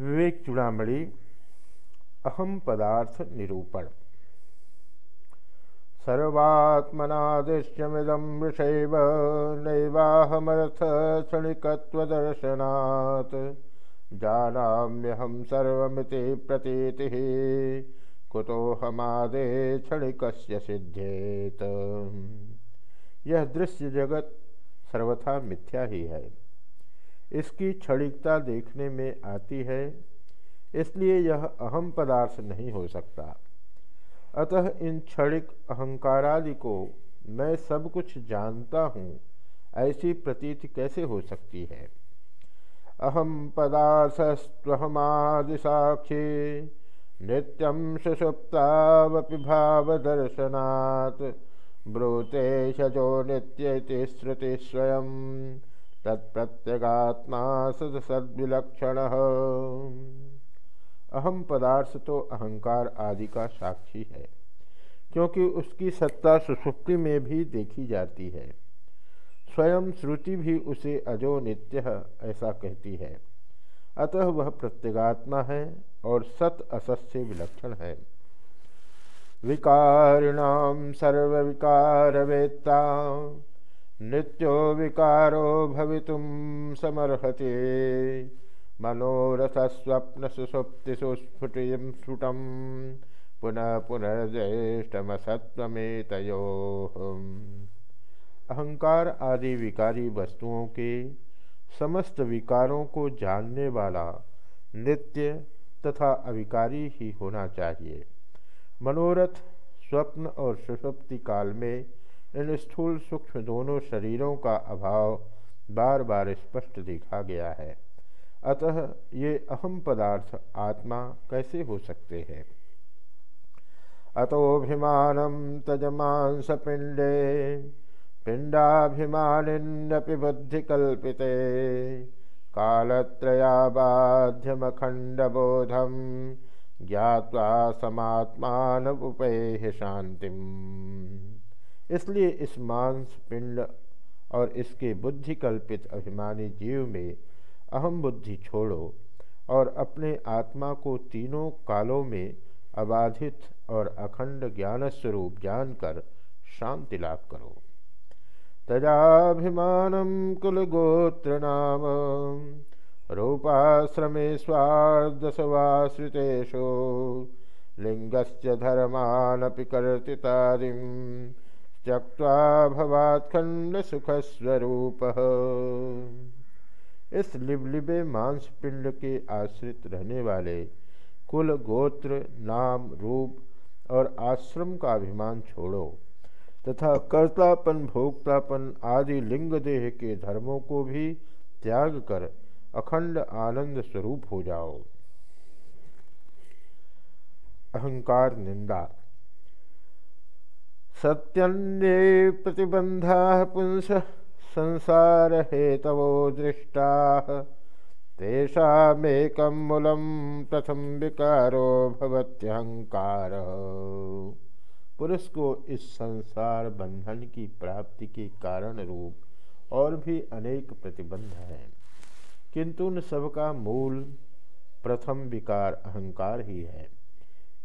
विवेक चूड़ामणि अहम पदार्थ निरूपण। सर्वात्मनादृश्यमिदं विषैव नैवाहमर्थ क्षणिकत्वदर्शनात्। जानाम्यहं सर्वमिति प्रतीतिः कुतोहमादे क्षणिकस्य सिद्धेत। यह दृश्य जगत सर्वथा मिथ्या ही है। इसकी क्षणिकता देखने में आती है, इसलिए यह अहम पदार्थ नहीं हो सकता। अतः इन क्षणिक अहंकारादि को मैं सब कुछ जानता हूँ, ऐसी प्रतीति कैसे हो सकती है? अहम पदार्थस्वहमादि साक्षी नित्यम सुषुप्तावपि भाव दर्शनात् ब्रूते शजो नित्य श्रुति स्वयं तत्प्रत्यगात्मा सदसद्विलक्षण अहम पदार्थ तो अहंकार आदि का साक्षी है, क्योंकि उसकी सत्ता सुसुप्ति में भी देखी जाती है। स्वयं श्रुति भी उसे अजो नित्य ऐसा कहती है। अतः वह प्रत्यगात्मा है और सत असत से विलक्षण है। विकारिणाम सर्व विकार वेत्ता नित्यो विकारो भवितुम समर्हते। मनोरथस्वप्न सुसुप्ति सुस्फुटिम स्फुटम पुनः पुनर्ज्येष्ठमसत्वमेतयो अहंकार आदि विकारी वस्तुओं के समस्त विकारों को जानने वाला नित्य तथा अविकारी ही होना चाहिए। मनोरथ, स्वप्न और सुषुप्ति काल में इन स्थूल सूक्ष्म दोनों शरीरों का अभाव बार बार स्पष्ट देखा गया है। अतः ये अहम पदार्थ आत्मा कैसे हो सकते हैं? अतोभिमान तजमांस पिंडे बुद्धिकल्पिते कालत्रयाबाध्यमखंडबोधम ज्ञावा समात्मान उपेह शांतिम इसलिए इस मांस पिंड और इसके बुद्धि कल्पित अभिमानी जीव में अहम बुद्धि छोड़ो और अपने आत्मा को तीनों कालों में अबाधित और अखंड ज्ञान स्वरूप जानकर शांति लाभ करो। तजाभिमान कुलगोत्र नाम रूपाश्रमे स्वार्धसवाश्रितेषु लिंगस्य धर्मानपि कर्तितादिं त्यक्त्वा भवात्खण्डसुखस्वरूपः इस लिबलिबे मांस पिंड के आश्रित रहने वाले कुल गोत्र, नाम, रूप और आश्रम का अभिमान छोड़ो तथा कर्तापन, भोक्तापन आदि लिंग देह के धर्मों को भी त्याग कर अखंड आनंद स्वरूप हो जाओ। अहंकार निंदा। सत्यन्ये पुंस संसार हेतवो दृष्टा। तेषामेकं मूलं प्रथम विकारो भवत्यहंकार पुरुष को इस संसार बंधन की प्राप्ति के कारण रूप और भी अनेक प्रतिबंध हैं। किंतु उन सबका मूल प्रथम विकार अहंकार ही है।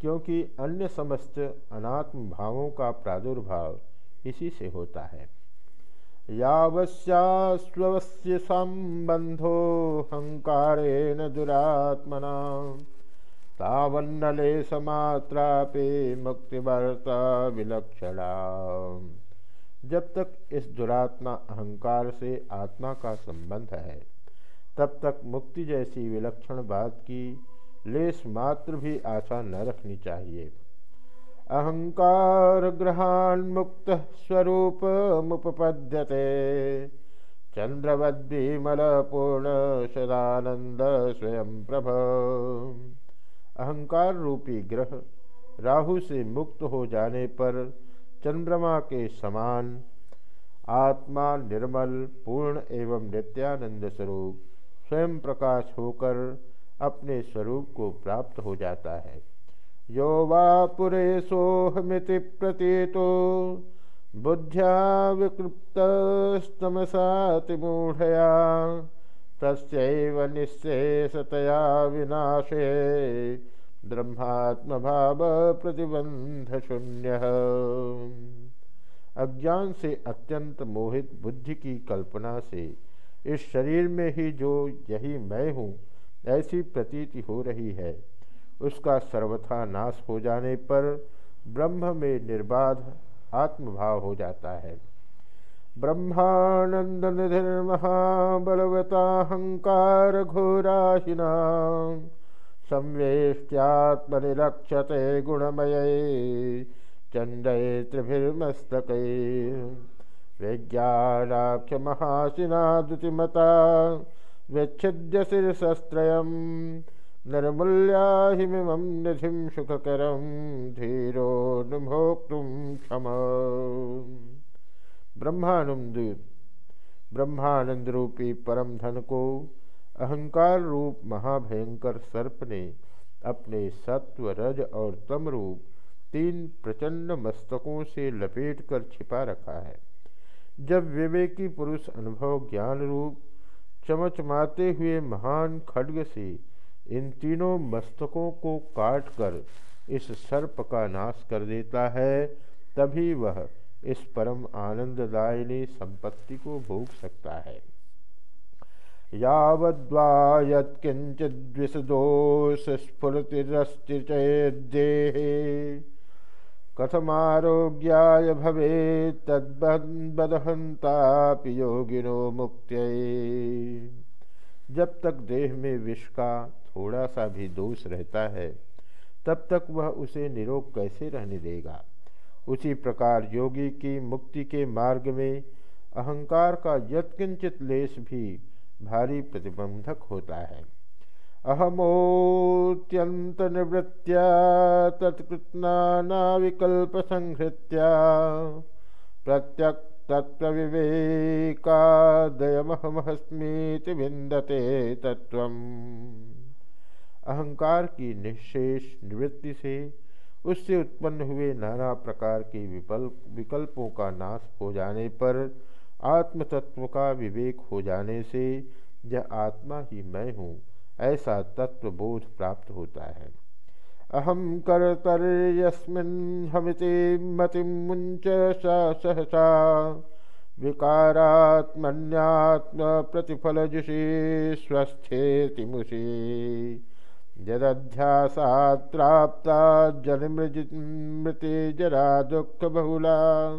क्योंकि अन्य समस्त अनात्म भावों का प्रादुर्भाव इसी से होता है। यावस्यास्वस्य सम्बन्धो हङ्कारेण दुरात्मना, तावन्नले समात्रापे मुक्तिवर्ता विलक्षणा। जब तक इस दुरात्मा अहंकार से आत्मा का संबंध है, तब तक मुक्ति जैसी विलक्षण बात की लेस मात्र भी आशा न रखनी चाहिए। अहंकार ग्रहान्मुक्त स्वरूप मुपपद्यते। चंद्रवद्विमल पूर्ण सदानंद स्वयं प्रभ। अहंकार रूपी ग्रह राहु से मुक्त हो जाने पर चंद्रमा के समान आत्मा निर्मल, पूर्ण एवं नित्यानंद स्वरूप स्वयं प्रकाश होकर अपने स्वरूप को प्राप्त हो जाता है। यो वा पुरेशोहमिति प्रतीतो, बुद्ध्या विकृप्तस्तमसातिमूढया तस्व निशेषतया विनाशे ब्रह्मात्म भाव प्रतिबंध शून्य। अज्ञान से अत्यंत मोहित बुद्धि की कल्पना से इस शरीर में ही जो यही मैं हूँ ऐसी प्रतीति हो रही है। उसका सर्वथा नाश हो जाने पर ब्रह्म में निर्बाध आत्मभाव हो जाता है। ब्रह्मानंद निधिर्महाबलवताहंकार घोराशिना संवेष्ट्यात्मनिरक्षते गुणमय चंडय त्रिभिर्मस्तक। विज्ञानाक्ष महासिना दुतिमता व्यच्छिद्य शिरसस्त्रयम्। निर्मूल्याहिमिमं निधिं सुखकरं धीरोऽनुभोक्तुं क्षम। ब्रह्मानंद ब्रह्मानंद रूपी परम धन को अहंकार रूप महाभयंकर सर्प ने अपने सत्व, रज और तम रूप तीन प्रचंड मस्तकों से लपेटकर छिपा रखा है। जब विवेकी पुरुष अनुभव ज्ञान रूप चमचमाते हुए महान खड्ग से इन तीनों मस्तकों को काट कर इस सर्प का नाश कर देता है, तभी वह इस परम आनंददायिनी संपत्ति को भोग सकता है। यावद्वा यत्किंचिद्विषदोष स्फुरतिरस्ति चेदेहे कथमारोग्याय भवे तद्बदहंतापि योगिनो मुक्त जब तक देह में विष का थोड़ा सा भी दोष रहता है, तब तक वह उसे निरोग कैसे रहने देगा? उसी प्रकार योगी की मुक्ति के मार्ग में अहंकार का यत्किंचित लेश भी भारी प्रतिबंधक होता है। अहमोत्यंत निवृत्त्या तत्कृतना विकल्प संहृत्या प्रत्यक तत्व विवेकादयमहमस्मीति विंदते तत्व अहंकार की निशेष निवृत्ति से उससे उत्पन्न हुए नाना प्रकार के विकल्प विकल्पों का नाश हो जाने पर, आत्मतत्व का विवेक हो जाने से, यह आत्मा ही मैं हूँ ऐसा तत्व बोध प्राप्त होता है। अहम कर्तर्यस्मिन् हमिति मति मुंच सहसा। विकारात्मन्यात्म प्रतिफलजुषी स्वस्थेति मुषी। यदध्यासात्राप्ता जन्मृति जरा दुख बहुला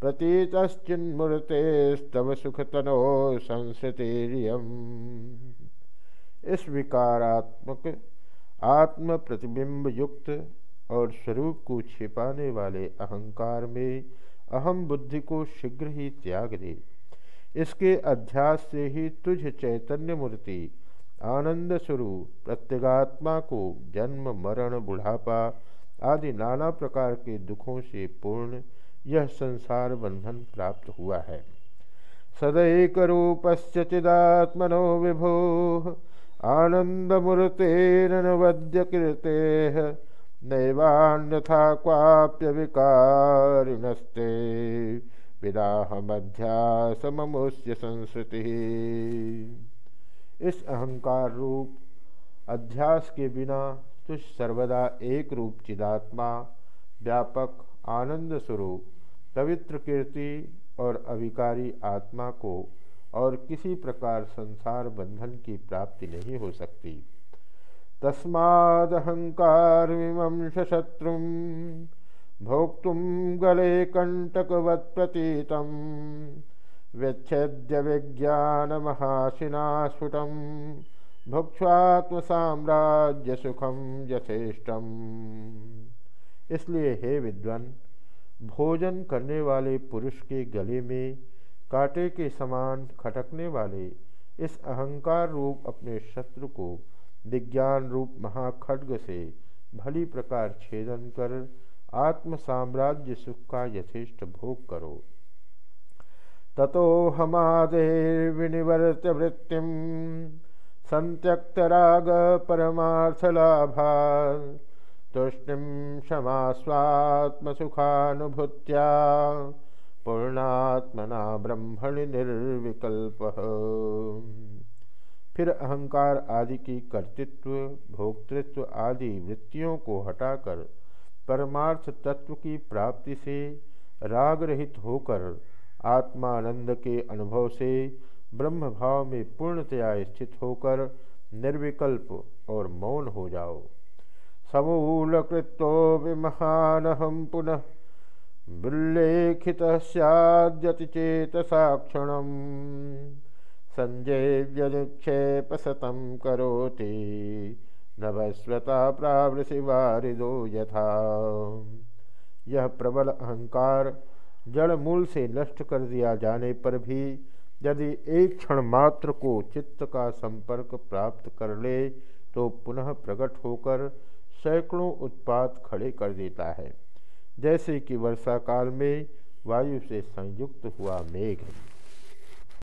प्रतीतश्चिन्मूर्तेस्तव सुखतनो संस्कृतिरियम इस विकारात्मक आत्म प्रतिबिंब युक्त और स्वरूप को छिपाने वाले अहंकार में अहम बुद्धि को शीघ्र ही त्याग दे। इसके अध्यास से ही तुझ चैतन्य मूर्ति, आनंद स्वरूप, प्रत्यगात्मा को जन्म, मरण, बुढ़ापा आदि नाना प्रकार के दुखों से पूर्ण यह संसार बंधन प्राप्त हुआ है। सदैक रूपस्य चिदात्मनो विभो आनंदमूर्तेरनवद्य कीर्ते नैवान्यथा क्वाप्य विकारिणस्ते विदाहमध्यासममुष्य संस्कृति इस अहंकार रूप, अध्यास के बिना तुझ सर्वदा एक रूप चिदात्मा, व्यापक आनंद स्वरूप पवित्र कीर्ति और अविकारी आत्मा को और किसी प्रकार संसार बंधन की प्राप्ति नहीं हो सकती। तस्मादहंकार विमंश शत्रु गले कंटकवत प्रतीतम व्यच्छेद्य विज्ञान महाशिना स्फुटम भुक्षात्म साम्राज्य सुखम यथेष्टम। इसलिए हे विद्वान, भोजन करने वाले पुरुष के गले में कांटे के समान खटकने वाले इस अहंकार रूप अपने शत्रु को विज्ञान रूप महाखड्ग से भली प्रकार छेदन कर आत्म साम्राज्य सुख का यथेष्ट भोग करो। ततो हमादेर्विनिवर्त वृत्ति संत्यक्तराग परमार्थलाभा तुष्णिम क्षमा स्वात्मसुखानुभूत्या पूर्णात्मना ब्रह्मण निर्विकल्प। फिर अहंकार आदि की कर्तृत्व, भोक्तृत्व आदि वृत्तियों को हटाकर परमार्थ तत्व की प्राप्ति से राग रहित होकर आत्मानंद के अनुभव से ब्रह्म भाव में पूर्णतया स्थित होकर निर्विकल्प और मौन हो जाओ। समूलकृतो विमहानहम पुनः विल्लेखित संजय व्यनिक्षेप सतम करोति। नभस्वता प्रावृषि वारिदो यथा। यह प्रबल अहंकार जड़ मूल से नष्ट कर दिया जाने पर भी यदि एक क्षण मात्र को चित्त का संपर्क प्राप्त कर ले तो पुनः प्रकट होकर सैकड़ों उत्पाद खड़े कर देता है। जैसे कि वर्षा काल में वायु से संयुक्त हुआ मेघ।